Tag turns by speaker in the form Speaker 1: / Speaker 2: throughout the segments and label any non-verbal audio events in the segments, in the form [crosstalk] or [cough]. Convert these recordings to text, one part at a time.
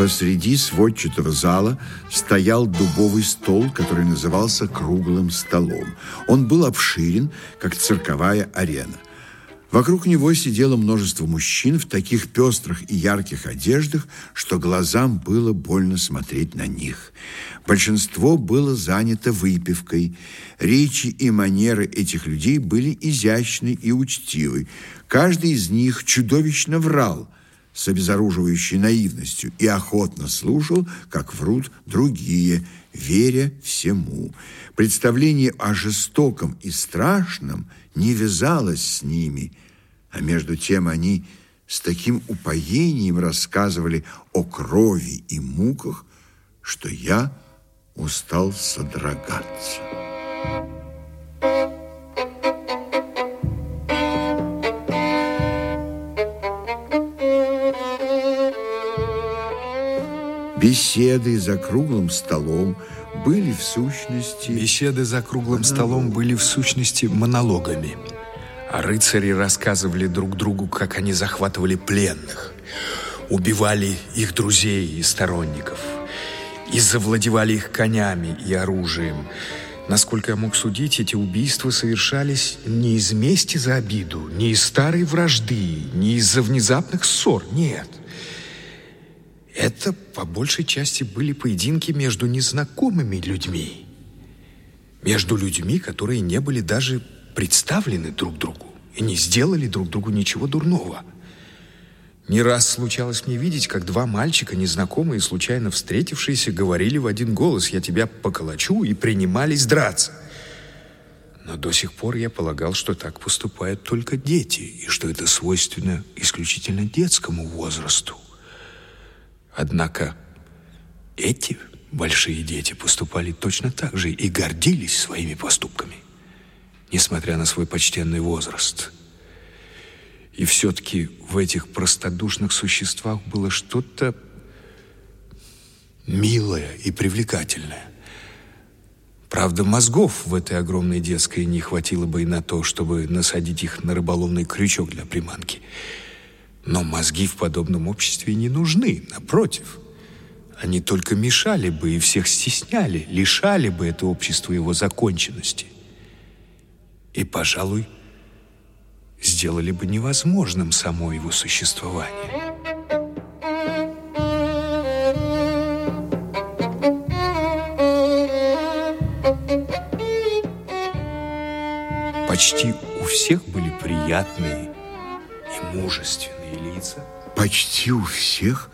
Speaker 1: Посреди сводчатого зала стоял дубовый стол, который назывался круглым столом. Он был обширен, как цирковая арена. Вокруг него сидело множество мужчин в таких пестрых и ярких одеждах, что глазам было больно смотреть на них. Большинство было занято выпивкой. Речи и манеры этих людей были изящны и учтивы. Каждый из них чудовищно врал с обезоруживающей наивностью и охотно слушал, как врут другие, веря всему. Представление о жестоком и страшном не вязалось с ними, а между тем они с таким упоением рассказывали о крови и муках, что я устал содрогаться. Беседы за круглым столом были в сущности...
Speaker 2: Беседы за круглым столом были в сущности монологами. А рыцари рассказывали друг другу, как они захватывали пленных, убивали их друзей и сторонников, и завладевали их конями и оружием. Насколько я мог судить, эти убийства совершались не из мести за обиду, не из старой вражды, не из-за внезапных ссор, нет. Это, по большей части, были поединки между незнакомыми людьми. Между людьми, которые не были даже представлены друг другу и не сделали друг другу ничего дурного. Не раз случалось мне видеть, как два мальчика, незнакомые, случайно встретившиеся, говорили в один голос «Я тебя поколочу» и принимались драться. Но до сих пор я полагал, что так поступают только дети, и что это свойственно исключительно детскому возрасту. Однако эти большие дети поступали точно так же и гордились своими поступками, несмотря на свой почтенный возраст. И все-таки в этих простодушных существах было что-то милое и привлекательное. Правда, мозгов в этой огромной детской не хватило бы и на то, чтобы насадить их на рыболовный крючок для приманки – но мозги в подобном обществе не нужны, напротив. Они только мешали бы и всех стесняли, лишали бы это общество его законченности. И, пожалуй, сделали бы невозможным само его существование. Почти у всех были приятные и мужественные лица?
Speaker 1: Почти у всех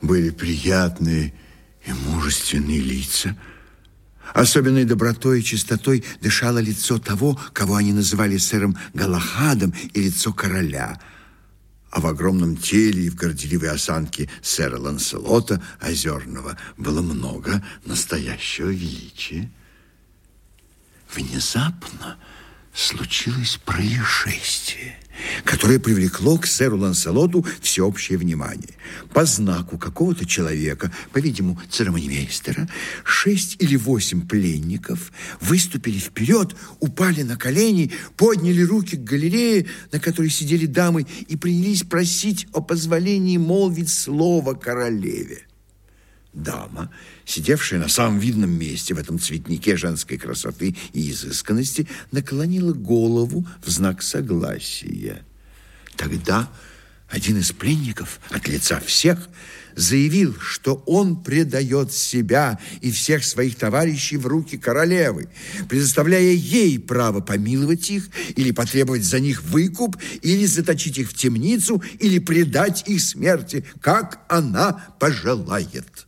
Speaker 1: были приятные и мужественные лица. Особенной добротой и чистотой дышало лицо того, кого они называли сэром Галахадом, и лицо короля. А в огромном теле и в горделивой осанке сэра Ланселота Озерного было много настоящего величия. Внезапно случилось происшествие – которое привлекло к сэру Ланселоту всеобщее внимание. По знаку какого-то человека, по-видимому, церемонимейстера, шесть или восемь пленников выступили вперед, упали на колени, подняли руки к галерее, на которой сидели дамы, и принялись просить о позволении молвить слово королеве. Дама, сидевшая на самом видном месте в этом цветнике женской красоты и изысканности, наклонила голову в знак согласия. Тогда один из пленников от лица всех заявил, что он предает себя и всех своих товарищей в руки королевы, предоставляя ей право помиловать их или потребовать за них выкуп, или заточить их в темницу, или предать их смерти, как она пожелает.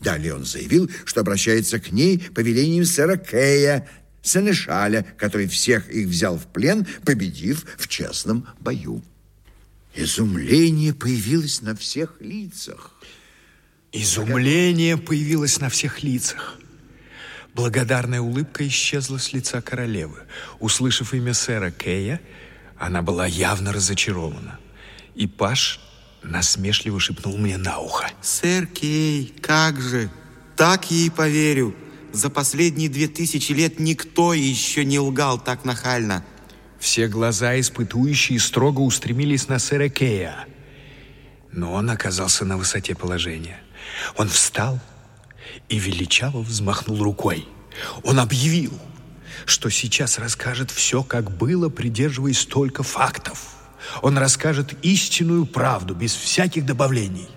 Speaker 1: Далее он заявил, что обращается к ней по велениям сэра Кея, Сенешаля, который всех их взял в плен, победив в честном бою. Изумление появилось на всех лицах.
Speaker 2: Изумление появилось на всех лицах. Благодарная улыбка исчезла с лица королевы. Услышав имя сэра Кея, она была явно разочарована. И Паш насмешливо шепнул мне на ухо.
Speaker 3: «Сэр Кей, как же! Так ей поверю! За последние две тысячи лет никто еще не лгал так нахально!»
Speaker 2: Все глаза испытующие строго устремились на сэра Кея. Но он оказался на высоте положения. Он встал и величаво взмахнул рукой. Он объявил, что сейчас расскажет все, как было, придерживаясь только фактов. Он расскажет истинную правду, без всяких добавлений.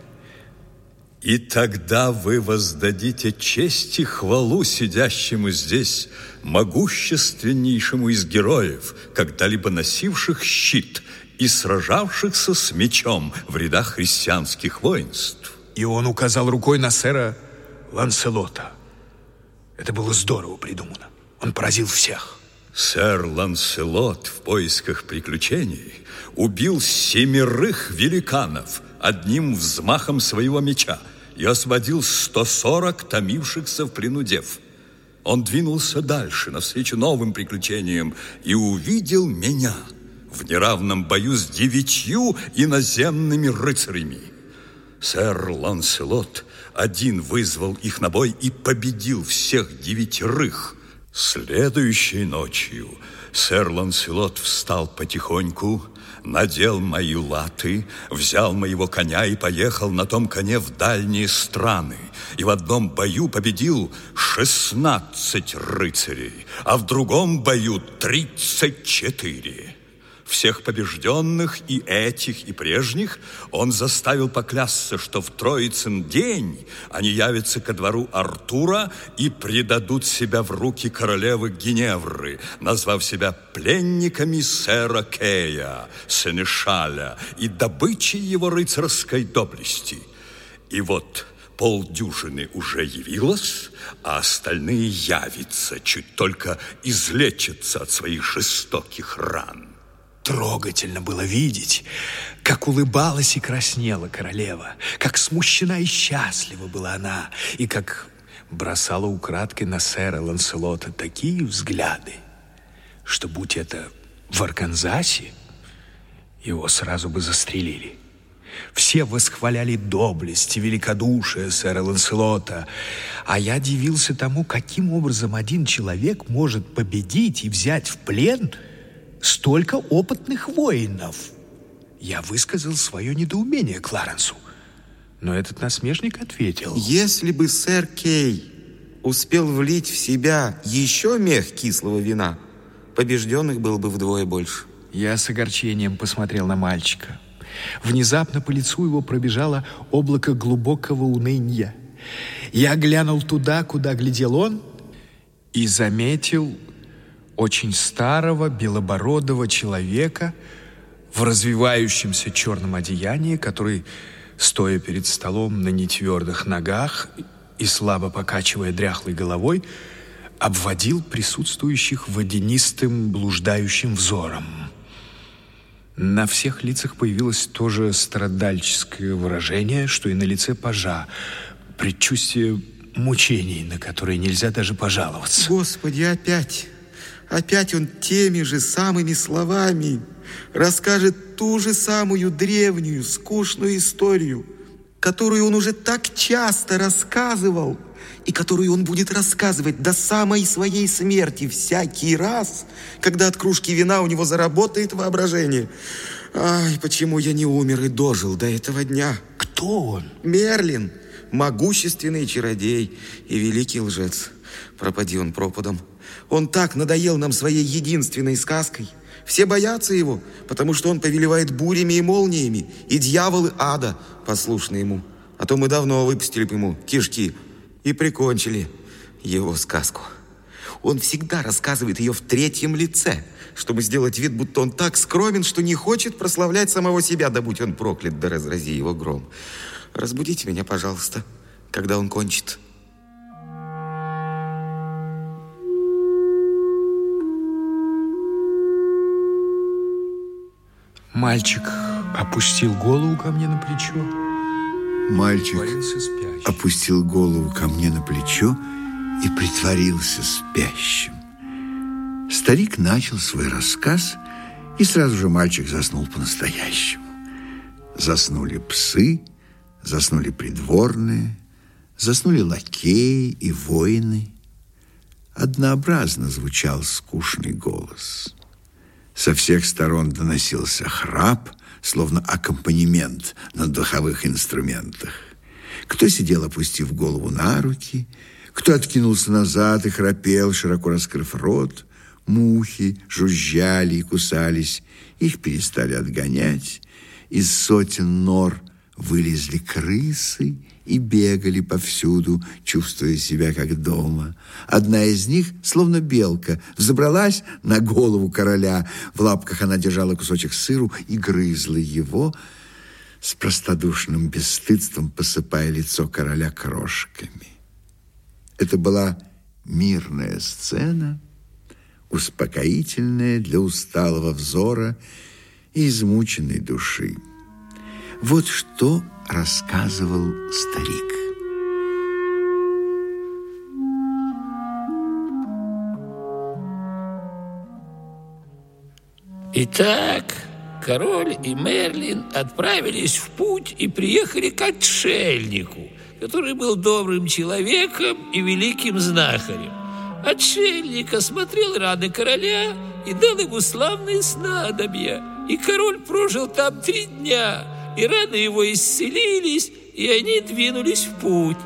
Speaker 4: И тогда вы воздадите честь и хвалу сидящему здесь могущественнейшему из героев, когда-либо носивших щит и сражавшихся с мечом в рядах христианских воинств.
Speaker 2: И он указал рукой на сэра Ланселота. Это было здорово придумано. Он поразил всех.
Speaker 4: Сэр Ланселот в поисках приключений убил семерых великанов одним взмахом своего меча и освободил 140 томившихся в плену дев. Он двинулся дальше, навстречу новым приключениям, и увидел меня в неравном бою с девятью иноземными рыцарями. Сэр Ланселот один вызвал их на бой и победил всех девятерых. Следующей ночью сэр Ланселот встал потихоньку, надел мои латы, взял моего коня и поехал на том коне в дальние страны. И в одном бою победил 16 рыцарей, а в другом бою 34. Всех побежденных и этих, и прежних он заставил поклясться, что в Троицын день они явятся ко двору Артура и предадут себя в руки королевы Геневры, назвав себя пленниками сэра Кея, сенешаля и добычей его рыцарской доблести. И вот полдюжины уже явилось, а остальные явятся, чуть только излечатся от своих жестоких ран.
Speaker 2: Трогательно было видеть, как улыбалась и краснела королева, как смущена и счастлива была она, и как бросала украдкой на сэра Ланселота такие взгляды, что, будь это в Арканзасе, его сразу бы застрелили. Все восхваляли доблесть и великодушие сэра Ланселота, а я дивился тому, каким образом один человек может победить и взять в плен – столько опытных воинов. Я высказал свое недоумение Кларенсу, но этот насмешник ответил.
Speaker 3: Если бы сэр Кей успел влить в себя еще мех кислого вина, побежденных было бы вдвое больше.
Speaker 2: Я с огорчением посмотрел на мальчика. Внезапно по лицу его пробежало облако глубокого уныния. Я глянул туда, куда глядел он, и заметил очень старого белобородого человека в развивающемся черном одеянии, который, стоя перед столом на нетвердых ногах и слабо покачивая дряхлой головой, обводил присутствующих водянистым блуждающим взором. На всех лицах появилось то же страдальческое выражение, что и на лице пажа, предчувствие мучений, на которые нельзя даже пожаловаться.
Speaker 3: Господи, опять! Опять он теми же самыми словами расскажет ту же самую древнюю, скучную историю, которую он уже так часто рассказывал и которую он будет рассказывать до самой своей смерти всякий раз, когда от кружки вина у него заработает воображение. Ай, почему я не умер и дожил до этого дня?
Speaker 2: Кто он?
Speaker 3: Мерлин, могущественный чародей и великий лжец. Пропади он пропадом. Он так надоел нам своей единственной сказкой. Все боятся его, потому что он повелевает бурями и молниями, и дьяволы ада послушны ему. А то мы давно выпустили бы ему кишки и прикончили его сказку. Он всегда рассказывает ее в третьем лице, чтобы сделать вид, будто он так скромен, что не хочет прославлять самого себя, да будь он проклят, да разрази его гром. Разбудите меня, пожалуйста, когда он кончит.
Speaker 2: Мальчик опустил голову ко мне на плечо.
Speaker 1: Мальчик опустил голову ко мне на плечо и притворился спящим. Старик начал свой рассказ, и сразу же мальчик заснул по-настоящему. Заснули псы, заснули придворные, заснули лакеи и воины. Однообразно звучал скучный голос. Со всех сторон доносился храп, словно аккомпанемент на духовых инструментах. Кто сидел, опустив голову на руки, кто откинулся назад и храпел, широко раскрыв рот. Мухи жужжали и кусались, их перестали отгонять. Из сотен нор вылезли крысы и бегали повсюду, чувствуя себя как дома. Одна из них, словно белка, взобралась на голову короля. В лапках она держала кусочек сыру и грызла его, с простодушным бесстыдством посыпая лицо короля крошками. Это была мирная сцена, успокоительная для усталого взора и измученной души. Вот что рассказывал старик.
Speaker 5: Итак, король и Мерлин отправились в путь и приехали к отшельнику, который был добрым человеком и великим знахарем. Отшельник осмотрел раны короля и дал ему славные снадобья. И король прожил там три дня, и раны его исцелились, и они двинулись в путь.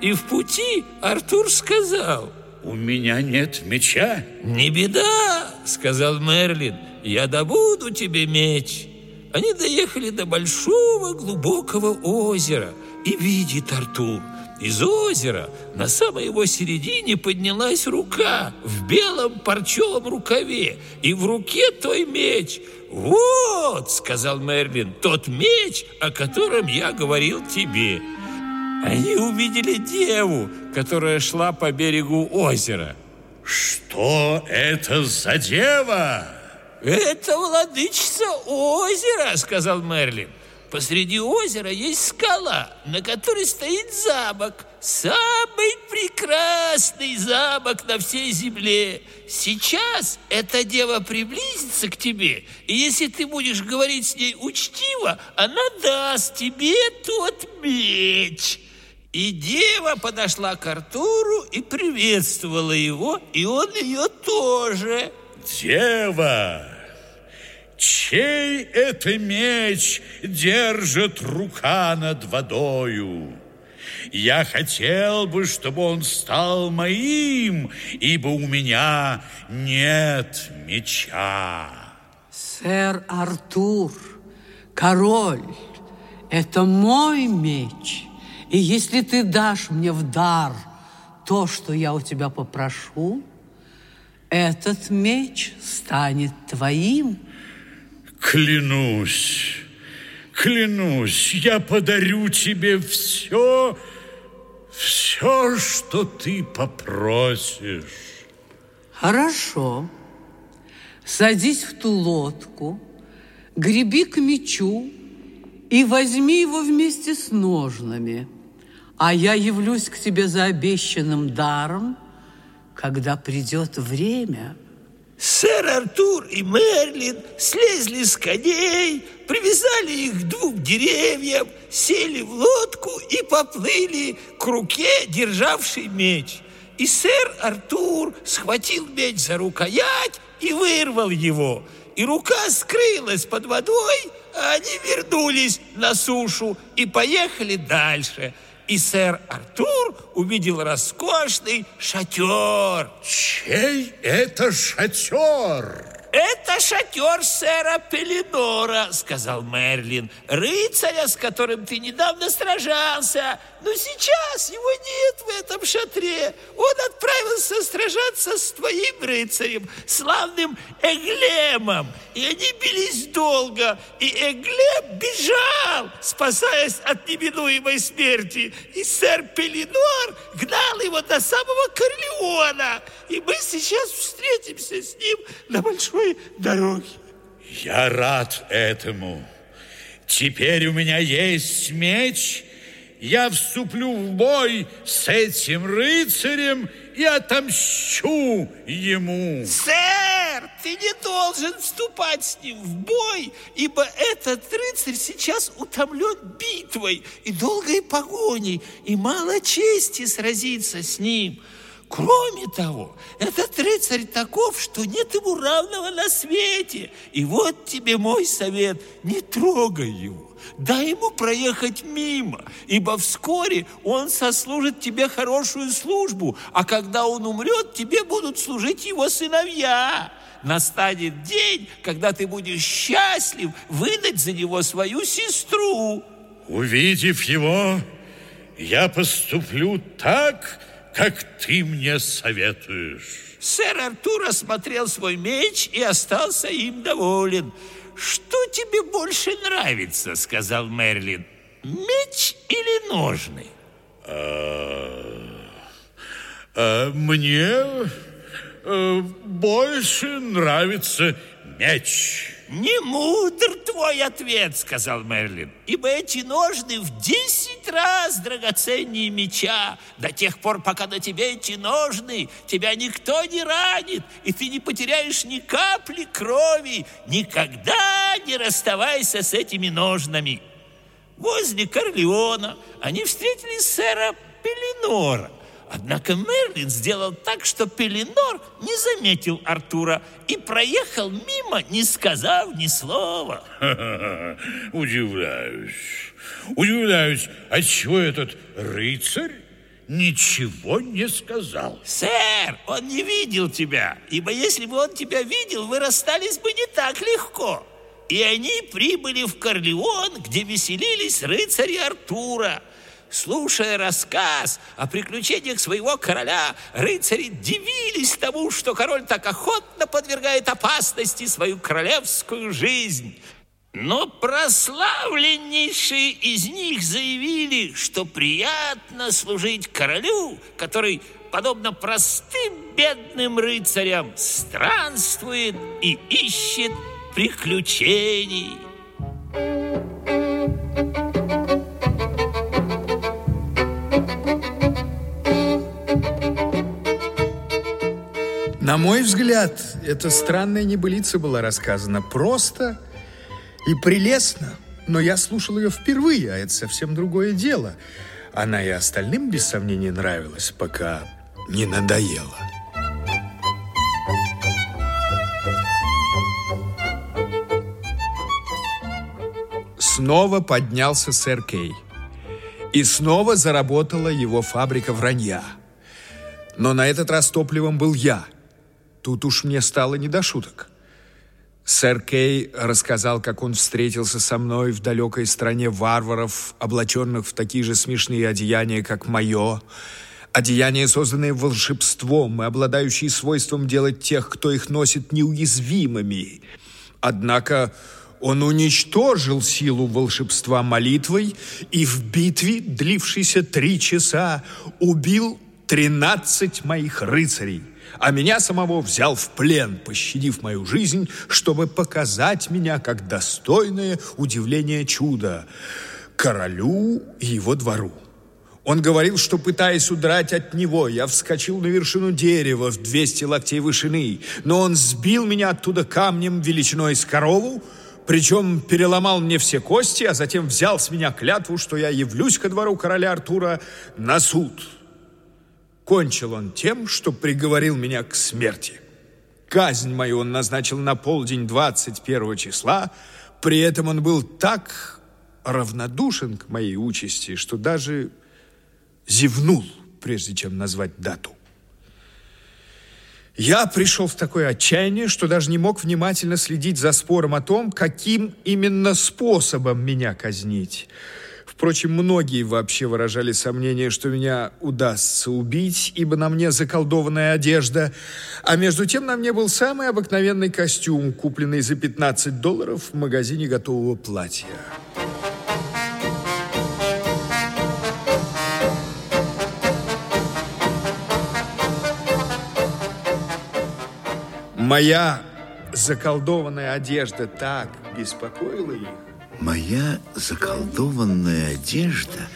Speaker 5: И в пути Артур сказал...
Speaker 6: У меня нет меча.
Speaker 5: Не беда, сказал Мерлин. Я добуду тебе меч. Они доехали до большого глубокого озера. И видит Артур, из озера на самой его середине поднялась рука в белом парчевом рукаве, и в руке той меч. «Вот», — сказал Мерлин, — «тот меч, о котором я говорил тебе». Они увидели деву, которая шла по берегу озера.
Speaker 6: Что это за дева?
Speaker 5: Это владычица озера, сказал Мерлин. Посреди озера есть скала, на которой стоит замок. Самый прекрасный замок на всей земле. Сейчас эта дева приблизится к тебе, и если ты будешь говорить с ней учтиво, она даст тебе тот меч. И дева подошла к Артуру и приветствовала его, и он ее тоже.
Speaker 6: Дева, чей это меч держит рука над водою? Я хотел бы, чтобы он стал моим, ибо у меня нет меча.
Speaker 7: Сэр Артур, король, это мой меч – и если ты дашь мне в дар то, что я у тебя попрошу, этот меч станет твоим.
Speaker 6: Клянусь, клянусь, я подарю тебе все, все, что ты попросишь.
Speaker 7: Хорошо. Садись в ту лодку, греби к мечу и возьми его вместе с ножнами – а я явлюсь к тебе за обещанным даром, когда придет время.
Speaker 5: Сэр Артур и Мерлин слезли с коней, привязали их к двум деревьям, сели в лодку и поплыли к руке, державшей меч. И сэр Артур схватил меч за рукоять и вырвал его. И рука скрылась под водой, а они вернулись на сушу и поехали дальше – и сэр Артур увидел роскошный шатер.
Speaker 6: Чей это шатер?
Speaker 5: «Это шатер сэра Пелинора», — сказал Мерлин, «рыцаря, с которым ты недавно сражался. Но сейчас его нет в этом шатре. Он отправился сражаться с твоим рыцарем, славным Эглемом. И они бились долго, и Эглем бежал, спасаясь от неминуемой смерти. И сэр Пелинор гнал его до самого Корлеона. И мы сейчас встретимся с ним на большой дороге.
Speaker 6: Я рад этому. Теперь у меня есть меч. Я вступлю в бой с этим рыцарем и отомщу ему.
Speaker 5: Сэр, ты не должен вступать с ним в бой, ибо этот рыцарь сейчас утомлен битвой и долгой погоней, и мало чести сразиться с ним. Кроме того, этот рыцарь таков, что нет ему равного на свете. И вот тебе мой совет, не трогай его. Дай ему проехать мимо, ибо вскоре он сослужит тебе хорошую службу, а когда он умрет, тебе будут служить его сыновья. Настанет день, когда ты будешь счастлив выдать за него свою сестру.
Speaker 6: Увидев его, я поступлю так, как ты мне советуешь.
Speaker 5: Сэр Артур осмотрел свой меч и остался им доволен. «Что тебе больше нравится?» — сказал Мерлин. «Меч или ножны?»
Speaker 6: А, а, мне а, больше нравится меч.
Speaker 5: «Не мудр твой ответ», — сказал Мерлин, «ибо эти ножны в десять раз драгоценнее меча. До тех пор, пока на тебе эти ножны, тебя никто не ранит, и ты не потеряешь ни капли крови. Никогда не расставайся с этими ножнами». Возле Корлеона они встретили сэра Пеленора — Однако Мерлин сделал так, что Пеленор не заметил Артура и проехал мимо, не сказав ни слова. [laughs]
Speaker 6: Удивляюсь. Удивляюсь, отчего этот рыцарь ничего не сказал.
Speaker 5: Сэр, он не видел тебя, ибо если бы он тебя видел, вы расстались бы не так легко. И они прибыли в Корлеон, где веселились рыцари Артура – Слушая рассказ о приключениях своего короля, рыцари дивились тому, что король так охотно подвергает опасности свою королевскую жизнь. Но прославленнейшие из них заявили, что приятно служить королю, который, подобно простым бедным рыцарям, странствует и ищет приключений.
Speaker 2: На мой взгляд, эта странная небылица была рассказана просто и прелестно. Но я слушал ее впервые, а это совсем другое дело. Она и остальным, без сомнения, нравилась, пока не надоела. Снова поднялся сэр Кей. И снова заработала его фабрика вранья. Но на этот раз топливом был я – Тут уж мне стало не до шуток. Сэр Кей рассказал, как он встретился со мной в далекой стране варваров, облаченных в такие же смешные одеяния, как мое. Одеяния, созданные волшебством и обладающие свойством делать тех, кто их носит, неуязвимыми. Однако он уничтожил силу волшебства молитвой и в битве, длившейся три часа, убил тринадцать моих рыцарей а меня самого взял в плен, пощадив мою жизнь, чтобы показать меня как достойное удивление чуда королю и его двору. Он говорил, что, пытаясь удрать от него, я вскочил на вершину дерева в 200 локтей вышины, но он сбил меня оттуда камнем величиной с корову, причем переломал мне все кости, а затем взял с меня клятву, что я явлюсь ко двору короля Артура на суд. Кончил он тем, что приговорил меня к смерти. Казнь мою он назначил на полдень 21 числа. При этом он был так равнодушен к моей участи, что даже зевнул, прежде чем назвать дату. Я пришел в такое отчаяние, что даже не мог внимательно следить за спором о том, каким именно способом меня казнить – Впрочем, многие вообще выражали сомнение, что меня удастся убить, ибо на мне заколдованная одежда, а между тем на мне был самый обыкновенный костюм, купленный за 15 долларов в магазине готового платья. Моя заколдованная одежда так беспокоила их,
Speaker 1: Моя заколдованная одежда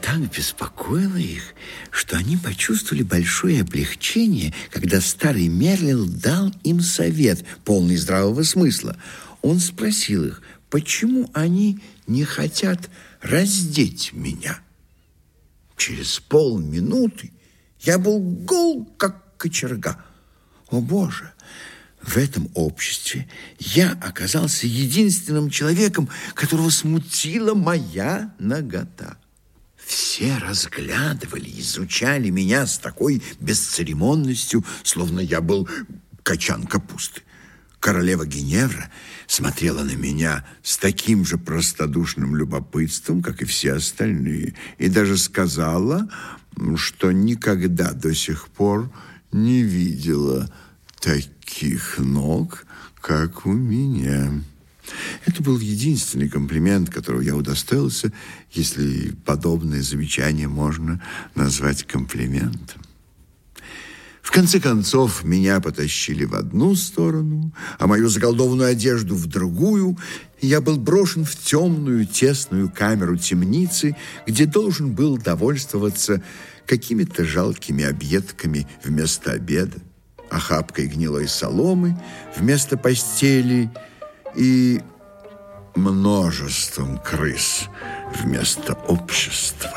Speaker 1: так беспокоила их, что они почувствовали большое облегчение, когда старый Мерлил дал им совет, полный здравого смысла. Он спросил их, почему они не хотят раздеть меня. Через полминуты Я был гол, как кочерга. О, Боже! В этом обществе я оказался единственным человеком, которого смутила моя нагота. Все разглядывали, изучали меня с такой бесцеремонностью, словно я был качан капусты. Королева Геневра смотрела на меня с таким же простодушным любопытством, как и все остальные, и даже сказала, что никогда до сих пор не видела таких ног, как у меня. Это был единственный комплимент, которого я удостоился, если подобное замечание можно назвать комплиментом. В конце концов, меня потащили в одну сторону, а мою заколдованную одежду в другую, я был брошен в темную, тесную камеру темницы, где должен был довольствоваться какими-то жалкими объедками вместо обеда, охапкой гнилой соломы вместо постели и множеством крыс вместо общества.